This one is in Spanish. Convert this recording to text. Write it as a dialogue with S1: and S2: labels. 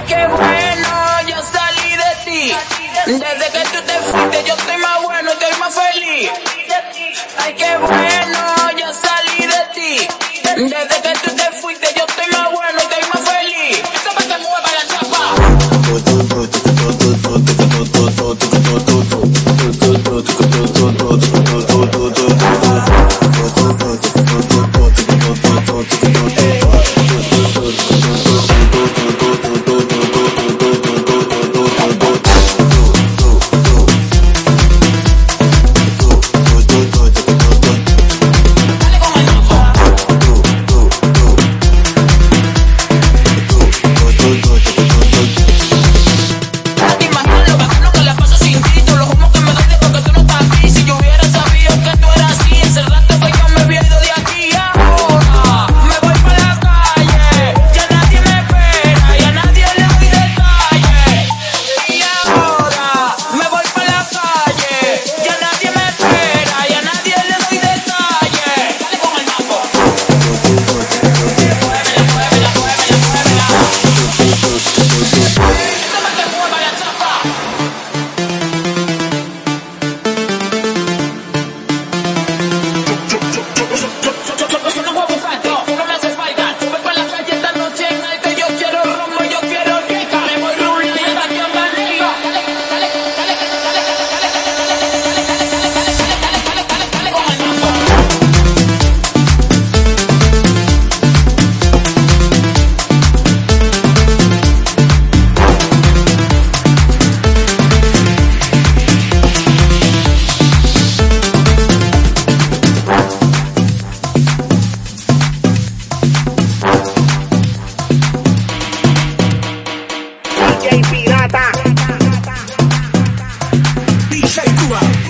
S1: Ay, qué bueno, yo salí de ti. Desde que tú te fuiste, yo estoy más bueno, estoy más feliz. Ay, qué bueno, yo salí de ti. Desde que tú te fuiste, yo estoy más bueno, estoy más feliz. Esto te la chapa.
S2: shake you out.